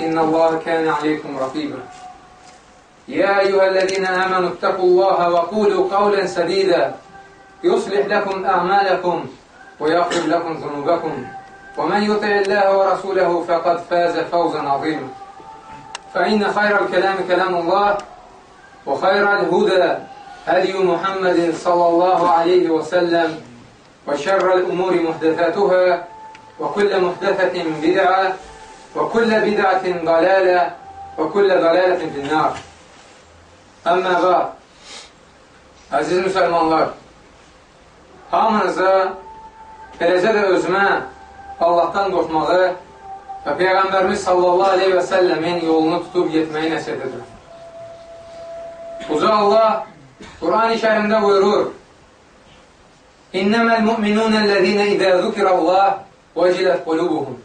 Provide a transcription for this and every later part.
إن الله كان عليكم رقيبا. يا أيها الذين آمنوا اتقوا الله وقولوا قولا سديدا. يصلح لكم أعمالكم ويغفر لكم ذنوبكم. ومن يطع الله ورسوله فقد فاز فوزا عظيما. فإن خير الكلام كلام الله وخير الهدى هدي محمد صلى الله عليه وسلم. وشر الأمور محدثاتها وكل محدثة بدعة وكل بدعة ضلالة وكل ضلالة في النار Əmmə və əziz müsəlmanlar, hamınıza, eləcə də özümə Allahdan qorxmağı və Peyğəmbərimiz sallallahu aleyhi və səlləmin yolunu tutub getməyi nəsiyyət edir. Uca Allah Quran-ı kərimdə buyurur, İnnəməl müminunəl-ləzinə idə zükirəllah vəcilət qulubuhum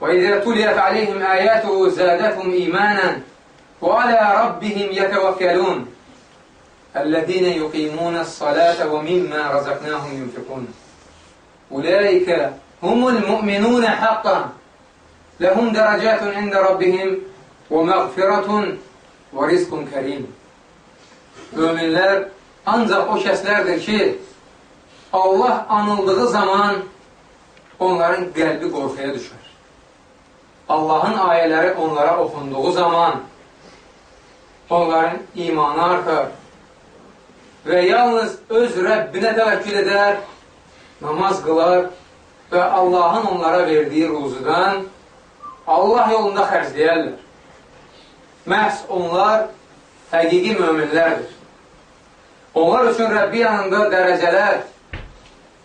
وإذا تليت عليهم آياته زادتهم إيمانا وعلى ربهم يتوكلون. الذين يقيمون الصلاة ومما رزقناهم ينفقون. أولئك هم المؤمنون حقا. لهم درجات عند ربهم ومغفرة ورزق كريم. Möminlər ancaq o kəslərdir ki, الله anıldığı zaman onların qəlbi qorxaya düşür. Allahın ayələri onlara oxunduğu zaman onların imanı artar və yalnız öz Rəbbinə təvəkkül edər, namaz qılar və Allahın onlara verdiyi ruzudan Allah yolunda xərcləyərlər. Məhz onlar həqiqi möminlərdir. Onlar üçün Rəbbi yanında dərəcələr,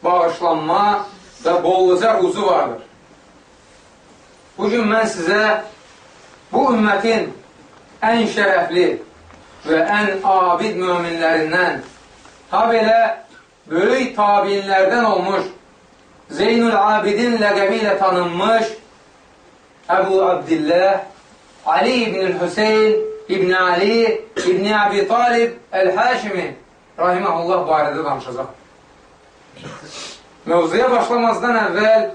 bağışlanma və bolluca ruzu vardır. Bugün mən sizə bu ümmətin ən şərəfli və ən abid möminlərindən, ha belə böyük tabinlərdən olmuş, Zeynul Abidin ləqəbi ilə tanınmış Əbu Abdillah, Ali ibn Hüseyin, İbn Ali, İbn Abi Talib Əl-Həşimi rahiməhullah barədə danışacaq. Mövzuya başlamazdan əvvəl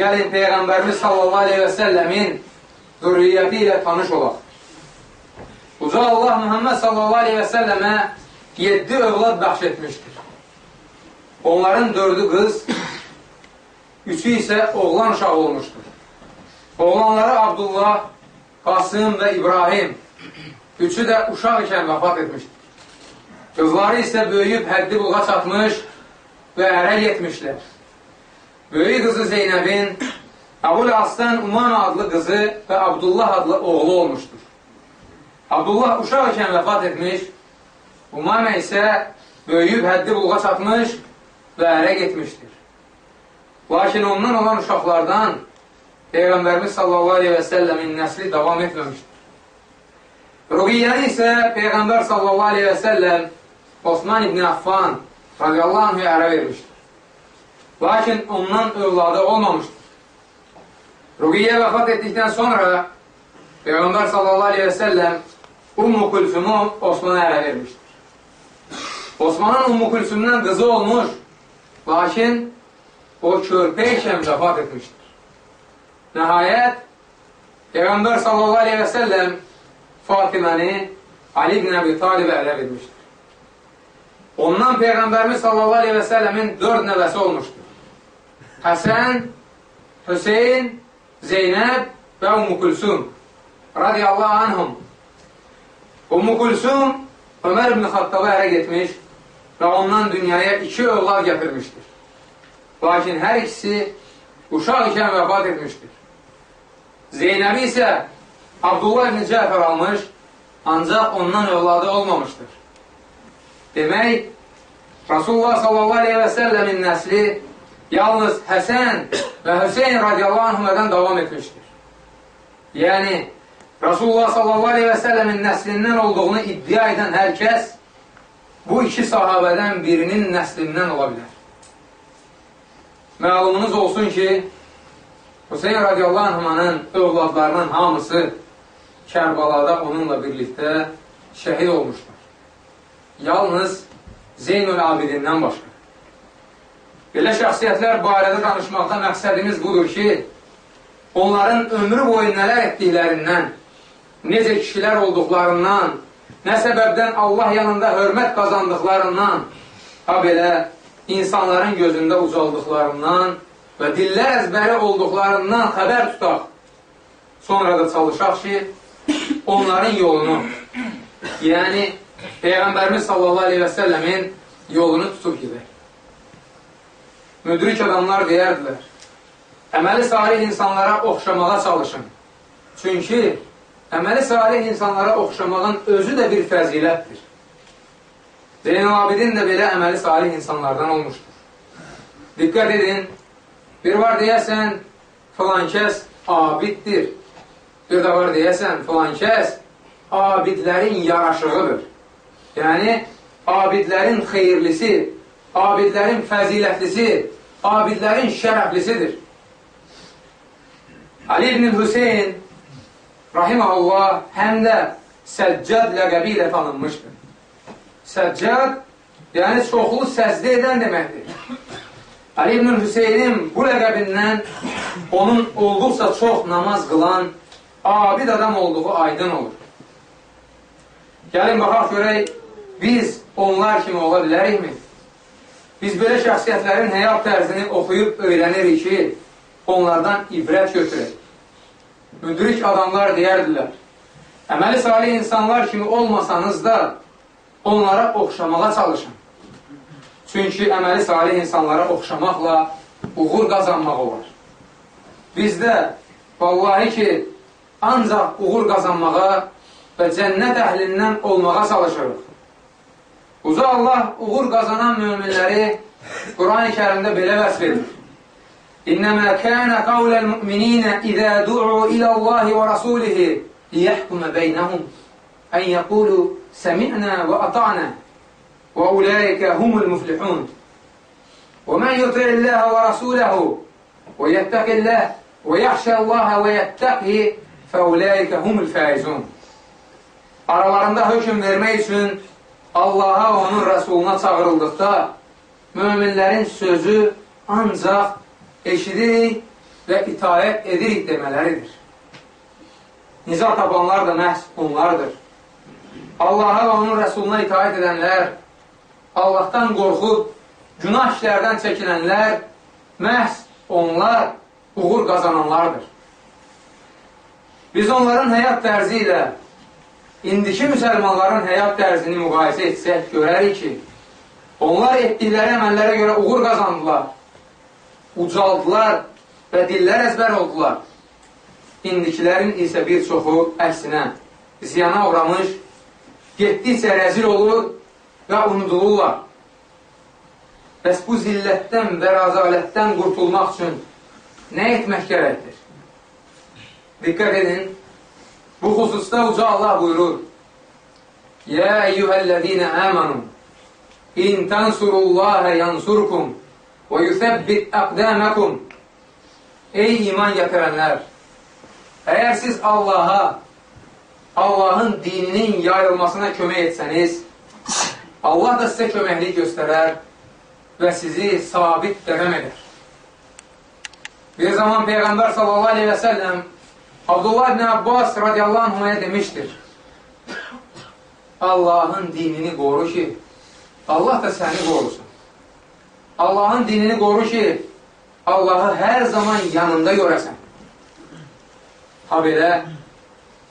gəlin Peyğəmbərimiz sallallahu aleyhi və səlləmin zürriyyəti ilə tanış olaq. Uca Allah Muhammed sallallahu aleyhi və səlləmə yeddi övlad bəxş etmişdir. Onların dördü qız, üçü isə oğlan uşağı olmuşdur. Oğlanları Abdullah, Qasım və İbrahim, üçü də uşaq ikən vəfat etmişdir. Qızları isə böyüyüb həddi buluğa çatmış və ərə getmişlər. Böyük qızı Zeynəbin Əbul Aslan Umam adlı qızı və Abdullah adlı oğlu olmuşdur. Abdullah uşaq ikən vəfat etmiş, Umamə isə böyüyüb həddi buluğa çatmış və ərə getmişdir. Lakin ondan olan uşaqlardan Peyğəmbərimiz sallallahu aleyhi və səlləmin nəsli davam etməmişdir. Ruqiyyəni isə Peyğəmbər sallallahu aleyhi və səlləm Osman ibn Affan radiyallahu anhü ərə vermişdir. Lakin ondan övladı olmamışdır. Ruqiyyə vəfat etdikdən sonra Peyğəmbər sallallahu aleyhi və səlləm Ummu Kulsumu Osmana ərə vermişdir. Osmanın Ummu Kulsumdan qızı olmuş, lakin o körpə ikən vəfat etmişdir. Nəhayət, Peyğəmbər sallallahu aleyhi və səlləm Fatiməni Ali ibn Əbi Talibə ərə vermişdir. Ondan Peyğəmbərimiz sallallahu aleyhi və səlləmin dörd nəvəsi olmuşdur. Həsən, Hüseyin, Zeynəb və Ummu Kulsum. radiyallahu anhum Ummu Kulsum Ömər ibn Xattaba ərə getmiş və ondan dünyaya iki övlad gətirmişdir. Lakin hər ikisi uşaq ikən vəfat etmişdir. Zeynəbi isə Abdullah ibn Cəfər almış, ancaq ondan övladı olmamışdır. Demək, Rasulullah sallallahu aleyhi və səlləmin nəsli yalnız Həsən və Hüseyin radiyallahu anhümədən davam etmişdir. Yəni, Rasulullah sallallahu aleyhi və səlləmin nəslindən olduğunu iddia edən hər kəs bu iki sahabədən birinin nəslindən ola bilər. Məlumunuz olsun ki, Hüseyin radiyallahu anhümanın övladlarının hamısı Kərbalada onunla birlikdə şəhid olmuşlar. Yalnız Zeynül Abidindən başqa. Belə şəxsiyyətlər barədə danışmaqda məqsədimiz budur ki, onların ömrü boyu nələr etdiklərindən, necə kişilər olduqlarından, nə səbəbdən Allah yanında hörmət qazandıqlarından, ha belə insanların gözündə ucaldıqlarından və dillər əzbəri olduqlarından xəbər tutaq. Sonra da çalışaq ki, onların yolunu, yəni Peyğəmbərimiz sallallahu aleyhi və səlləmin yolunu tutub gedək. Müdrik adamlar deyərdilər, əməli salih insanlara oxşamağa çalışın. Çünki əməli salih insanlara oxşamağın özü də bir fəzilətdir. Zeynəl Abidin də belə əməli salih insanlardan olmuşdur. Diqqət edin, bir var deyəsən, filan kəs abiddir. Bir də var deyəsən, filan kəs abidlərin yaraşığıdır. Yəni, abidlərin xeyirlisi, abidlərin fəzilətlisi, abidlərin şərəflisidir. Ali ibn Hüseyin rahiməhullah həm də Səccad ləqəbi ilə tanınmışdır. Səccad, yəni çoxlu səzdə edən deməkdir. Ali ibn Hüseynin bu ləqəbindən onun olduqca çox namaz qılan, abid adam olduğu aydın olur. Gəlin baxaq görək, biz onlar kimi ola bilərikmi? Biz belə şəxsiyyətlərin həyat tərzini oxuyub öyrənirik ki, onlardan ibrət götürək. Müdrik adamlar deyərdilər, əməli salih insanlar kimi olmasanız da onlara oxşamağa çalışın. Çünki əməli salih insanlara oxşamaqla uğur qazanmaq olar. Bizdə vallahi ki, ancaq uğur qazanmağa və cənnət əhlindən olmağa çalışırıq. Uca Allah uğur qazanan müminləri Quran-ı kərimdə belə vəsb edir. İnnəmə kənə qavləl müminинə izə du'u iləllahi və rasulihi liyəhkumə beynəhum ən yəqulu səmi'nə və ata'nə və uləikə humul müflihun və mən yuti'illəhə və rasuləhu və yəttəqilləh və yaxşə Allahə və yəttəqhi fəuləikə humul fəizun Aralarında hökm vermək üçün Allaha onun rəsuluna çağırıldıqda möminlərin sözü ancaq eşidirik və itayət edirik demələridir. Niza tapanlar da məhz onlardır. Allaha və onun rəsuluna itayət edənlər, Allahdan qorxub, günah işlərdən çəkinənlər, məhz onlar uğur qazananlardır. Biz onların həyat tərzi ilə indiki müsəlmanların həyat tərzini müqayisə etsək, görərik ki, onlar etdikləri əməllərə görə uğur qazandılar, ucaldılar və dillər əzbər oldular. İndikilərin isə bir çoxu əksinə ziyana uğramış, getdikcə rəzil olur və unudulurlar. Bəs bu zillətdən və razalətdən qurtulmaq üçün nə etmək gərəkdir? Diqqət edin, Bu xüsusda uca Allah buyurur. Yə eyyuhəl-ləzīnə əmənu İn tənsurullahə yansurkum və yüsəbbit əqdəməkum Ey iman gətirənlər! Əgər siz Allaha, Allahın dininin yayılmasına kömək etsəniz, Allah da sizə köməklik göstərər və sizi sabit dəvəm edər. Bir zaman Peyğəmbər sallallahu aleyhi və səlləm Abdullah ibn Abbas radiyallahu anhaya demişdir. Allahın dinini qoru ki, Allah da səni qorusun. Allahın dinini qoru ki, Allahı hər zaman yanında görəsən. Ha belə,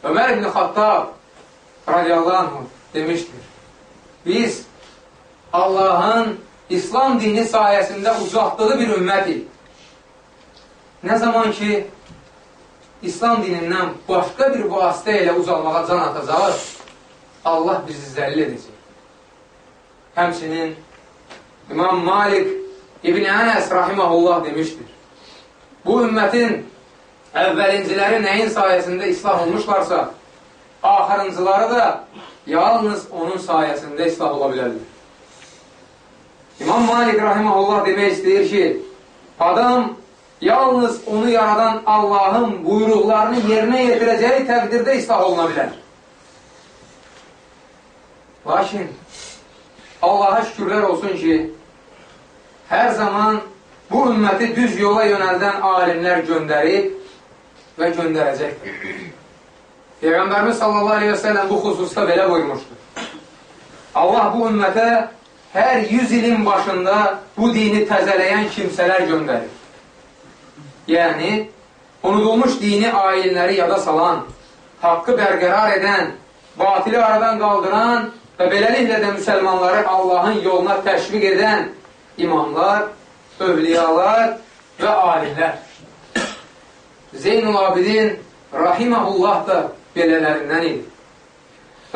Ömər ibn Xattab radiyallahu anh demişdir. Biz Allahın İslam dini sayəsində uzatdığı bir ümmətik. Nə zaman ki, İslam dinindən başqa bir vasitə ilə uzalmağa can atacaq, Allah bizi zəlil edəcək. Həmçinin İmam Malik İbn Ənəs rahiməhullah demişdir. Bu ümmətin əvvəlinciləri nəyin sayəsində islah olmuşlarsa, axırıncıları da yalnız onun sayəsində islah ola bilərdir. İmam Malik rahiməhullah demək istəyir ki, adam yalnız onu yaradan Allahın buyruqlarını yerinə yetirəcəyi təqdirdə islah oluna bilər. Lakin Allaha şükürlər olsun ki, hər zaman bu ümməti düz yola yönəldən alimlər göndərib və göndərəcəkdir. Peyğəmbərimiz sallallahu aleyhi və səlləm bu xüsusda belə buyurmuşdur. Allah bu ümmətə hər 100 ilin başında bu dini təzələyən kimsələr göndərir. Yəni, unudulmuş dini ayinləri yada salan, haqqı bərqərar edən, batili aradan qaldıran və beləliklə də müsəlmanları Allahın yoluna təşviq edən imamlar, övliyalar və alimlər. Zeynul Abidin Rahiməhullah da belələrindən idi.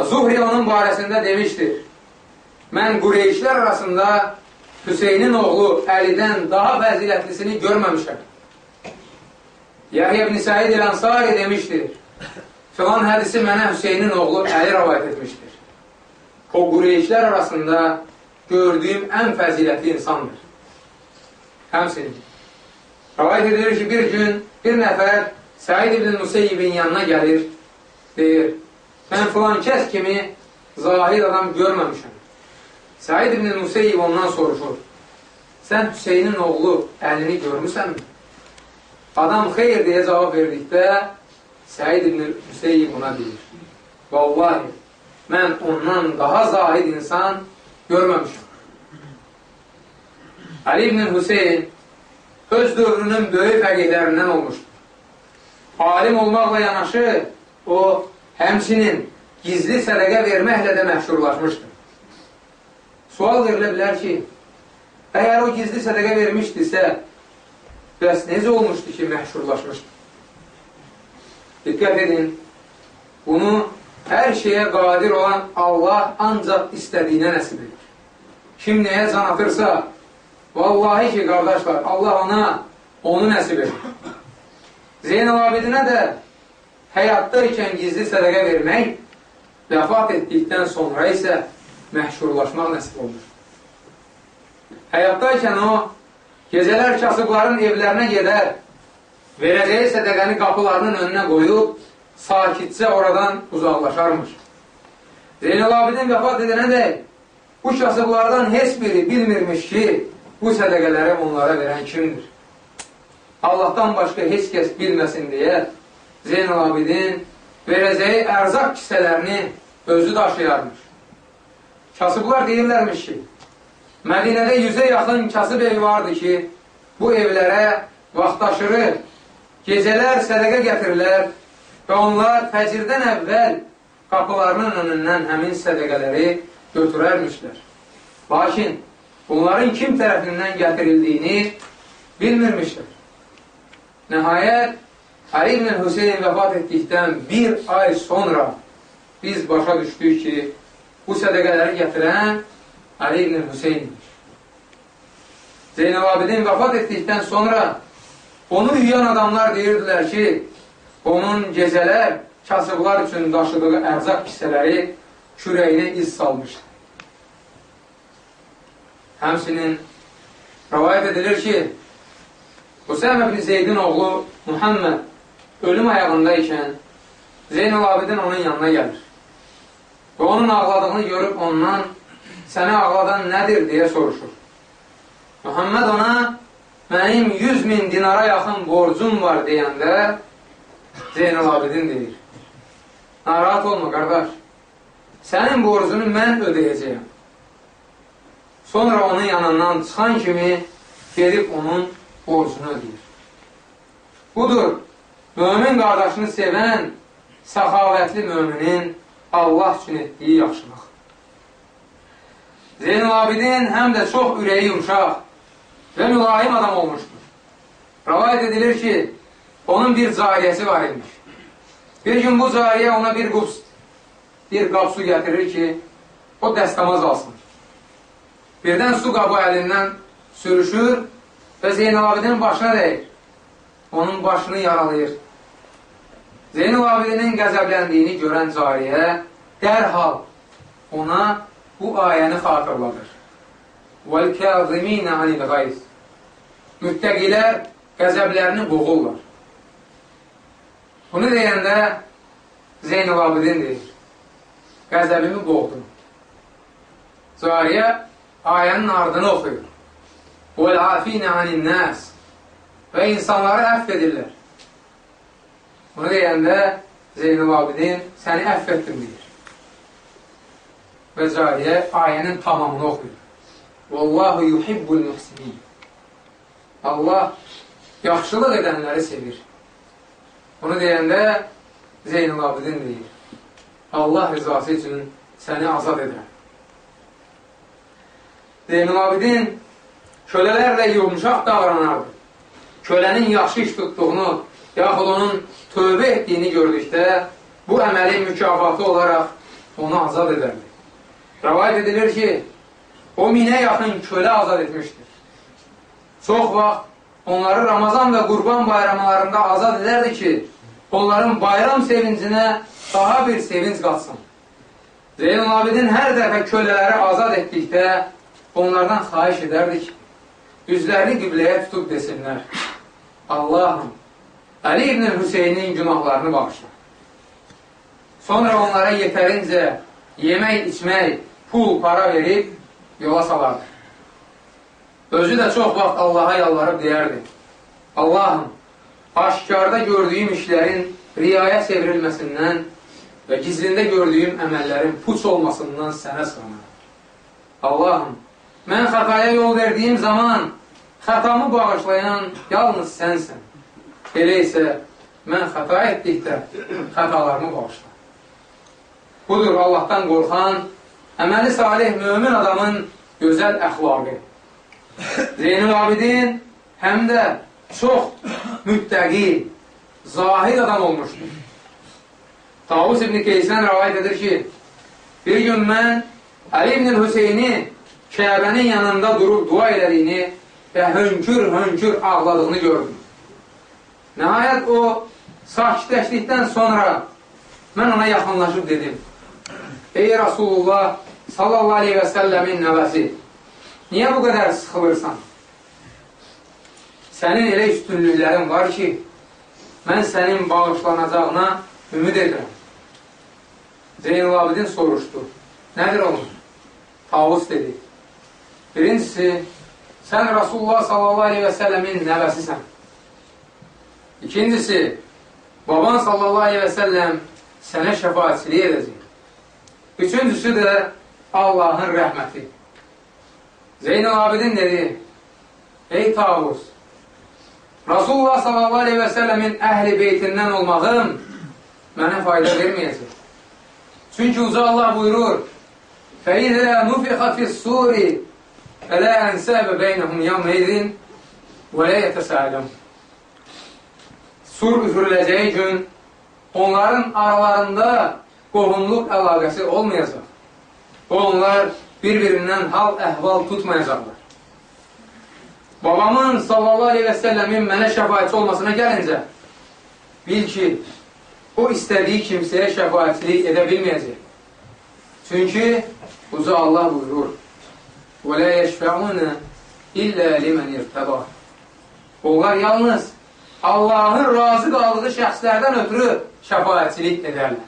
Zuhri onun barəsində demişdir. Mən Qureyşlər arasında Hüseynin oğlu Əlidən daha fəzilətlisini görməmişəm. Yahya ibn Said el-Ansari demişdir. Filan hədisi mənə Hüseynin oğlu Əli rəvayət etmişdir. O Qureyşlər arasında gördüyüm ən fəzilətli insandır. Həmsinin. Rəvayət edilir ki, bir gün bir nəfər Said ibn Museyyibin yanına gəlir, deyir, mən filan kəs kimi zahid adam görməmişəm. Said ibn Museyyib ondan soruşur, sən Hüseynin oğlu əlini görmüsənmi? Adam xeyr deyə cavab verdikdə Səid ibn Hüseyin buna deyir. Vallahi, mən ondan daha zahid insan görməmişəm. Ali ibn Hüseyin öz dövrünün böyük fəqihlərindən olmuşdur. Alim olmaqla yanaşı, o, həmsinin gizli sədəqə verməklə də məşhurlaşmışdır. Sual verilə bilər ki, əgər o gizli sədəqə vermişdirsə, Bəs necə olmuşdu ki, məşhurlaşmışdı? Diqqət edin, bunu hər şeyə qadir olan Allah ancaq istədiyinə nəsib edir. Kim nəyə can atırsa, vallahi ki, qardaşlar, Allah ona onu nəsib edir. Zeynəl Abidinə də həyatda ikən gizli sədəqə vermək, vəfat etdikdən sonra isə məhşurlaşmaq nəsib olunur. Həyatda ikən o, Gecələr kasıbların evlərinə gedər, verəcəyi sədəqəni qapılarının önünə qoyub, sakitcə oradan uzaqlaşarmış. Zeynəl Abidin vəfat edənə dək, bu kasıblardan heç biri bilmirmiş ki, bu sədəqələri onlara verən kimdir. Allahdan başqa heç kəs bilməsin deyə Zeynəl Abidin verəcəyi ərzaq kisələrini özü daşıyarmış. Kasıblar deyirlərmiş ki, Mədinədə yüzə yaxın kasıb ev vardı ki, bu evlərə vaxtaşırı gecələr sədəqə gətirirlər və onlar fəcirdən əvvəl qapılarının önündən həmin sədəqələri götürərmişlər. Lakin bunların kim tərəfindən gətirildiyini bilmirmişlər. Nəhayət, Ali ibn Hüseyin vəfat etdikdən bir ay sonra biz başa düşdük ki, bu sədəqələri gətirən Ali ibn Hüseyndir. Zeynəl Abidin vəfat etdikdən sonra onu yuyan adamlar deyirdilər ki, onun gecələr kasıblar üçün daşıdığı ərzaq kisələri kürəyinə iz salmışdı. Həmsinin rəvayət edilir ki, Hüseym ibn Zeydin oğlu Muhammed ölüm ayağında ikən Zeynəl Abidin onun yanına gəlir. Və onun ağladığını görüb ondan səni ağladan nədir deyə soruşur. Muhammed ona mənim 100 min dinara yaxın borcum var deyəndə Zeynəl Abidin deyir. Narahat olma, qardaş. Sənin borcunu mən ödəyəcəyəm. Sonra onun yanından çıxan kimi gedib onun borcunu ödəyir. Budur, mömin qardaşını sevən səxavətli möminin Allah üçün etdiyi yaxşılıq. Zeynul Abidin həm də çox ürəyi yumşaq və mülayim adam olmuşdur. Rəvayət edilir ki, onun bir cariyəsi var imiş. Bir gün bu cariyə ona bir qubs, bir qab su gətirir ki, o dəstəmaz alsın. Birdən su qabı əlindən sürüşür və Zeynul Abidin başına dəyir. Onun başını yaralayır. Zeynul Abidinin qəzəbləndiyini görən cariyə dərhal ona bu ayəni xatırladır. وَالْكَاظِمِينَ عَنِ الْغَيْزِ Müttəqilər qəzəblərini boğurlar. Bunu deyəndə Zeynul Abidin deyir, qəzəbimi boğdum. Cariyə ayənin ardını oxuyur. وَالْعَافِينَ عَنِ النَّاسِ Və insanları əfv edirlər. Bunu deyəndə Zeynul Abidin səni əfv etdim deyir. Və cariyə ayənin tamamını oxuyur. Vallahu yuhibbul muhsinin. Allah yaxşılıq edənləri sevir. Bunu deyəndə Zeynul Abidin deyir. Allah rızası üçün səni azad edirəm. Zeynul Abidin kölələrlə yumuşaq davranardı. Kölənin yaxşı iş tutduğunu, yaxud onun tövbə etdiyini gördükdə bu əməlin mükafatı olaraq onu azad edərdi. Rəvayət edilir ki, o minə yaxın kölə azad etmişdir. Çox vaxt onları Ramazan və Qurban bayramlarında azad edərdi ki, onların bayram sevincinə daha bir sevinc qatsın. Zeynul Abidin hər dəfə kölələri azad etdikdə onlardan xahiş edərdi ki, üzlərini qibləyə tutub desinlər, Allahım, Əli ibn Hüseynin günahlarını bağışla. Sonra onlara yetərincə yemək, içmək, pul, para verib yola salardı. Özü də çox vaxt Allaha yalvarıb deyərdi. Allahım, aşkarda gördüyüm işlərin riyaya çevrilməsindən və gizlində gördüyüm əməllərin puç olmasından sənə sığınır. Allahım, mən xətaya yol verdiyim zaman xətamı bağışlayan yalnız sənsən. Elə isə mən xəta etdikdə xətalarımı bağışla. Budur Allahdan qorxan, əməli salih mömin adamın gözəl əxlaqı. Zeynul Abidin həm də çox müttəqi, zahid adam olmuşdur. Tavus ibn Keysən rəvayət edir ki, bir gün mən Əli ibn Hüseyni Kəbənin yanında durub dua elədiyini və hönkür-hönkür ağladığını gördüm. Nəhayət o sakitləşdikdən sonra mən ona yaxınlaşıb dedim, Ey Rasulullah sallallahu aleyhi və səlləmin nəvəsi, niyə bu qədər sıxılırsan? Sənin elə üstünlüklərin var ki, mən sənin bağışlanacağına ümid edirəm. Zeynul Abidin soruşdu, nədir onun? Tavus dedi, birincisi, sən Rasulullah sallallahu aleyhi və səlləmin nəvəsisən. İkincisi, baban sallallahu aleyhi və səlləm sənə şəfaatçilik edəcək. Üçüncüsü də Allahın rəhməti. Zeynəl Abidin dedi, Ey Tavus, Rasulullah sallallahu aleyhi və sələmin əhli beytindən olmağım mənə fayda verməyəcək. Çünki uca Allah buyurur, فَإِذَا نُفِخَ فِي السُّورِ فَلَا أَنْسَابَ بَيْنَهُمْ يَوْمَيْذٍ وَلَا يَتَسَالَمُ Sur üfürüləcəyi gün onların aralarında qohumluq əlaqəsi olmayacaq. Onlar bir-birindən hal əhval tutmayacaqlar. Babamın sallallahu aleyhi və səlləmin mənə şəfayətçi olmasına gəlincə, bil ki, o istədiyi kimsəyə şəfayətçilik edə bilməyəcək. Çünki uca Allah buyurur, وَلَا يَشْفَعُونَ إِلَّا لِمَنْ اِرْتَبَى Onlar yalnız Allahın razı qaldığı şəxslərdən ötürü şəfayətçilik edərlər.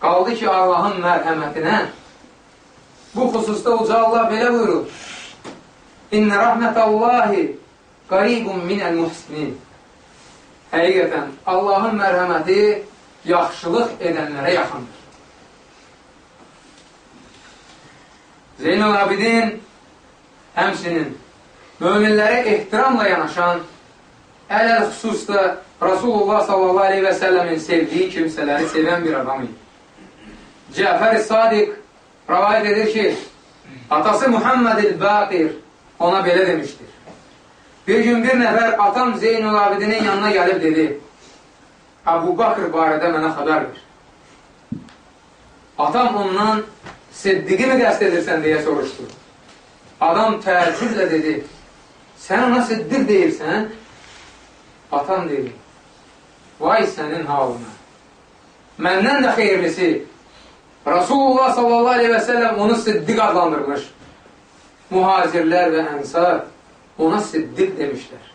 Qaldı ki, Allahın mərhəmətinə bu xüsusda uca Allah belə buyurur. İnnə rəhmətəllahi qaribun minəl muhsinin. Həqiqətən, Allahın mərhəməti yaxşılıq edənlərə yaxındır. Zeynəl Abidin həmsinin möminlərə ehtiramla yanaşan, ələl xüsusda Rasulullah sallallahu aleyhi və səlləmin sevdiyi kimsələri sevən bir adam idi. Cəfər Sadiq rəvayət edir ki, atası Muhammed el-Baqir ona belə demişdir. Bir gün bir nəfər atam Zeynul Abidinin yanına gəlib dedi, Əbu Bakır barədə mənə xəbər ver. Atam ondan Siddiqi mi qəst edirsən deyə soruşdu. Adam təəccüblə dedi, sən ona Siddiq deyirsən? Atam dedi, vay sənin halına. Məndən də xeyirlisi, Rasulullah sallallahu aleyhi və səlləm onu Siddiq adlandırmış. Muhacirlər və ənsar ona Siddiq demişlər.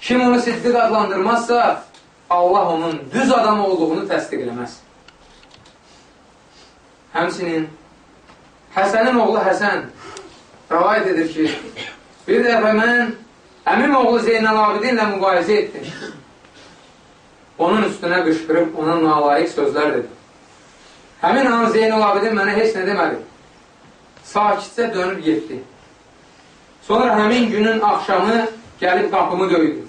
Kim onu Siddiq adlandırmazsa, Allah onun düz adam olduğunu təsdiq eləməz. Həmsinin Həsənin oğlu Həsən rəvayət edir ki, bir dəfə mən əmim oğlu Zeynəl Abidinlə müqayizə etdim. Onun üstünə qışqırıb ona nalayiq sözlər dedim. Həmin an Zeynəl Abidin mənə heç nə demədi. Sakitcə dönüb getdi. Sonra həmin günün axşamı gəlib qapımı döydü.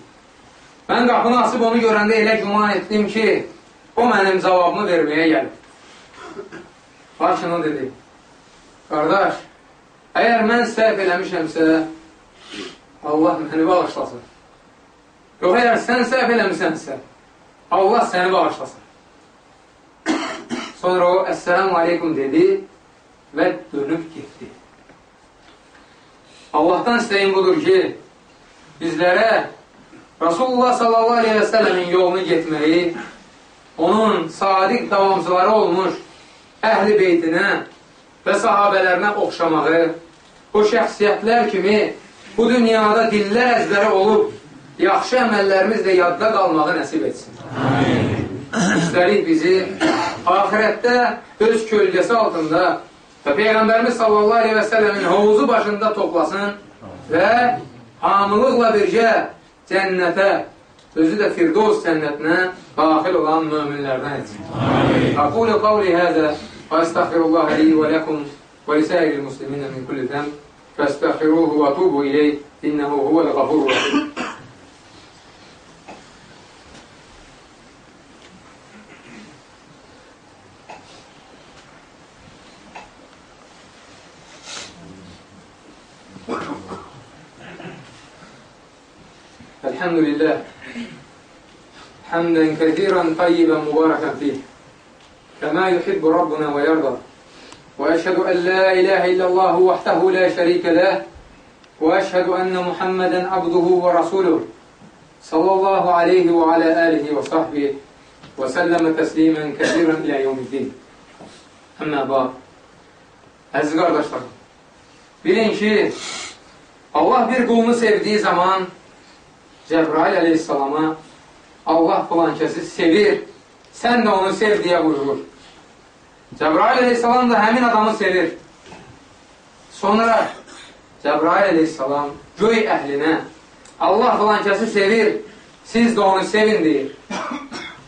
Mən qapını asıb onu görəndə elə güman etdim ki, o mənim cavabımı verməyə gəlib. Lakin o dedi, qardaş, əgər mən səhv eləmişəmsə, Allah məni bağışlasın. Yox, əgər sən səhv eləmişsənsə, Allah səni bağışlasın. Sonra o, əssəlamu aleykum dedi və dönüb getdi. Allahdan istəyim budur ki, bizlərə Rasulullah sallallahu aleyhi və səlləmin yolunu getməyi, onun sadiq davamcıları olmuş əhli beytinə və sahabələrinə oxşamağı, o şəxsiyyətlər kimi bu dünyada dillər əzbəri olub, yaxşı əməllərimizlə yadda qalmağı nəsib etsin. Amin. Üstəlik bizi ahirətdə öz kölgəsi altında və Peyğəmbərimiz sallallahu aleyhi və səlləmin hovuzu başında toplasın və hamılıqla birgə cənnətə, özü də Firdovs cənnətinə daxil olan möminlərdən etsin. Aqulu qavli həzə və estəxfirullaha li və ləkum və lisəyir musliminə min kulli zəm fəstəxfiruhu və tubu ileyh innəhu huvəl qafurur rəhim. حمدا كثيرا طيبا مباركا فيه. كما يحب ربنا ويرضى. وأشهد أن لا إله إلا الله وحده لا شريك له. وأشهد أن محمدا عبده ورسوله. صلى الله عليه وعلى آله وصحبه وسلم تسليما كثيرا إلى يوم الدين. Əmmə bax, əziz qardaşlarım, bilin ki, Allah bir qulunu sevdiyi zaman Cəbrail əleyhissalama Allah filan kəsi sevir, sən də onu sev deyə buyurur. Cəbrail əleyhissalam da həmin adamı sevir. Sonra Cəbrail əleyhissalam göy əhlinə Allah filan kəsi sevir, siz də onu sevin deyir.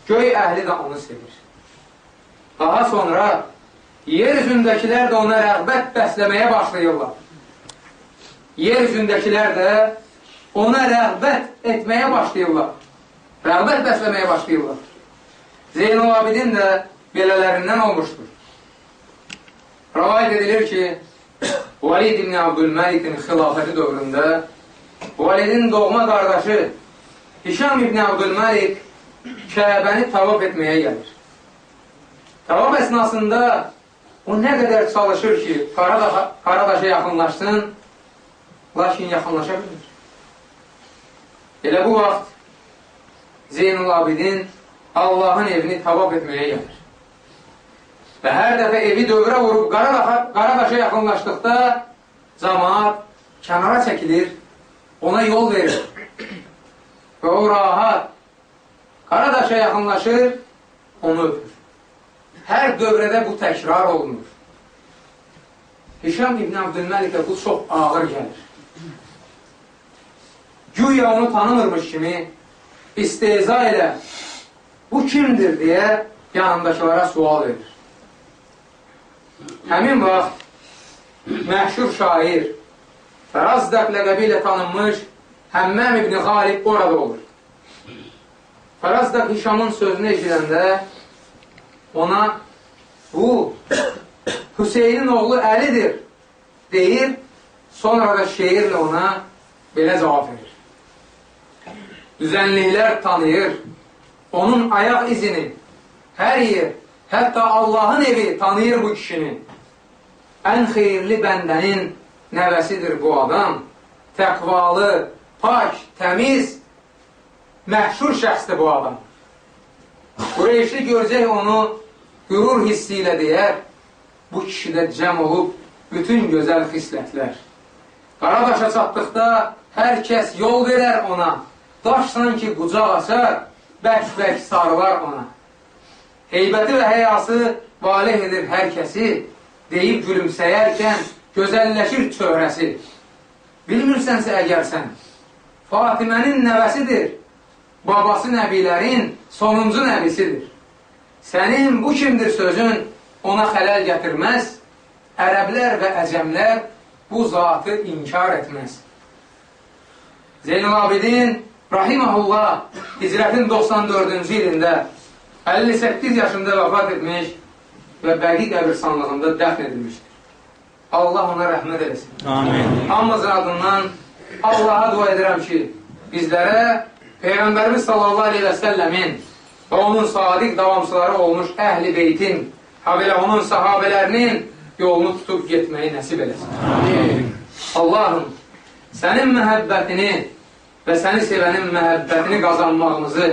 Göy əhli də onu sevir. Daha sonra yer üzündəkilər də ona rəğbət bəsləməyə başlayırlar. Yer üzündəkilər də ona rəğbət etməyə başlayırlar. Rəğbət bəsləməyə başlayırlar. Zeynul Abidin də belələrindən olmuşdur. Rəvayət edilir ki, Valid ibn Abdülməlikin xilafəti dövründə Validin doğma qardaşı Hişam ibn Abdülməlik Kəbəni tavaf etməyə gəlir. Tavaf əsnasında o nə qədər çalışır ki, Qaradaşa, Qaradaşa yaxınlaşsın, lakin yaxınlaşa bilir. Elə bu vaxt Zeynul Abidin Allahın evini tavaf etməyə gəlir. Və hər dəfə evi dövrə vurub Qaradaşa, yaxınlaşdıqda cəmaat kənara çəkilir, ona yol verir. Və o rahat Qaradaşa yaxınlaşır, onu öpür. Hər dövrədə bu təkrar olunur. Hişam İbn Abdülməlikə bu çox ağır gəlir. Güya onu tanımırmış kimi isteza ilə bu kimdir deyə yanındakılara sual verir. Həmin vaxt məşhur şair Fərazdaq ləqəbi ilə tanınmış Həmməm ibn Xalib orada olur. Faraz da Hişamın sözünü eşidəndə ona bu Hüseynin oğlu Əlidir deyir, sonra da şeirlə ona belə cavab verir. Düzənliklər tanıyır, onun ayaq izini, hər yer, hətta Allahın evi tanıyır bu kişini. Ən xeyirli bəndənin nəvəsidir bu adam, təqvalı, pak, təmiz, məhşur şəxsdir bu adam. Qureyşli görəcək onu qürur hissi ilə deyər, bu kişidə cəm olub bütün gözəl xislətlər. Qaradaşa çatdıqda hər kəs yol verər ona, daş sanki qucaq açar, bərk-bərk sarılar ona. Heybəti və həyası valih edir hər kəsi, deyib gülümsəyərkən gözəlləşir çöhrəsi. Bilmirsənsə əgər sən, Fatimənin nəvəsidir, babası nəbilərin sonuncu nəbisidir. Sənin bu kimdir sözün ona xələl gətirməz, ərəblər və əcəmlər bu zatı inkar etməz. Zeynul Abidin Rahiməhullah hicrətin 94-cü ilində 58 yaşında vəfat etmiş və bəqi qəbirsanlığında dəfn edilmişdir. Allah ona rəhmət eləsin. Amin. Hamımızın adından Allaha dua edirəm ki, bizlərə Peyğəmbərimiz sallallahu aleyhi və səlləmin və onun sadiq davamçıları olmuş əhl-i beytin, habelə onun sahabələrinin yolunu tutub getməyi nəsib eləsin. Amin. Allahım, sənin məhəbbətini və səni sevənin məhəbbətini qazanmağımızı,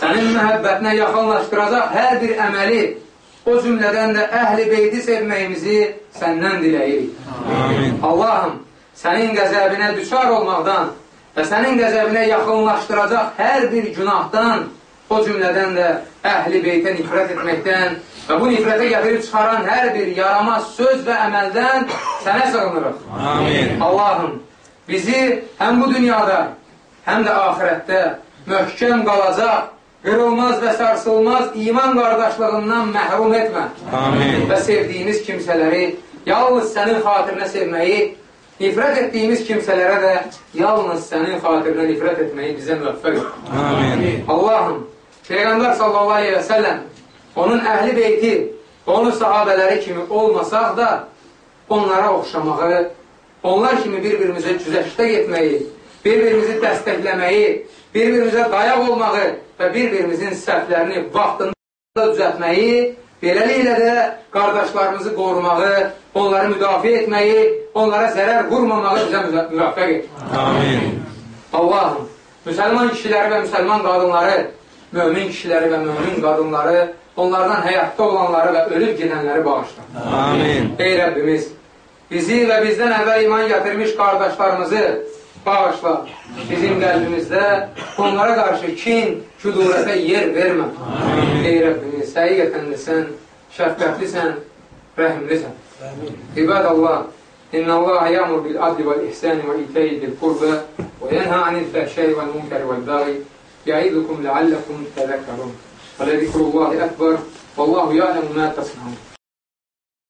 sənin məhəbbətinə yaxınlaşdıracaq hər bir əməli, o cümlədən də əhl-i beyti sevməyimizi səndən diləyirik. Allahım, sənin qəzəbinə düşar olmaqdan və sənin qəzəbinə yaxınlaşdıracaq hər bir günahdan, o cümlədən də əhli beytə nifrət etməkdən və bu nifrətə gətirib çıxaran hər bir yaramaz söz və əməldən sənə sığınırıq. Amin. Allahım, bizi həm bu dünyada, həm də ahirətdə möhkəm qalacaq, qırılmaz və sarsılmaz iman qardaşlığından məhrum etmə. Amin. Və sevdiyimiz kimsələri yalnız sənin xatirinə sevməyi, nifrət etdiyimiz kimsələrə də yalnız sənin xatirinə nifrət etməyi bizə müvəffəq et. Amin. Allahım, Peyğəmbər sallallahu aleyhi və səlləm, onun əhli beyti, onun sahabələri kimi olmasaq da, onlara oxşamağı, onlar kimi bir-birimizə güzəşdə getməyi, bir-birimizi dəstəkləməyi, bir-birimizə dayaq olmağı və bir-birimizin səhvlərini vaxtında düzəltməyi, beləliklə də qardaşlarımızı qorumağı, onları müdafiə etməyi, onlara zərər vurmamağı bizə müvəffəq et. Amin. Allahım, müsəlman kişiləri və müsəlman qadınları, mömin kişiləri və mömin qadınları, onlardan həyatda olanları və ölüb gedənləri bağışla. Amin. Ey Rəbbimiz, bizi və bizdən əvvəl iman gətirmiş qardaşlarımızı bağışla. Bizim qəlbimizdə onlara qarşı kin, küdurətə yer vermə. Ey Rəbbimiz, həqiqətən də sən şəfqətlisən, rəhimlisən. İbadallah, إن الله يأمر بالعدل والإحسان وإيتاء ذي القربى وينهى عن الفحشاء والمنكر والبغي يعظكم لعلكم تذكرون ولذكر الله أكبر والله يعلم ما تصنعون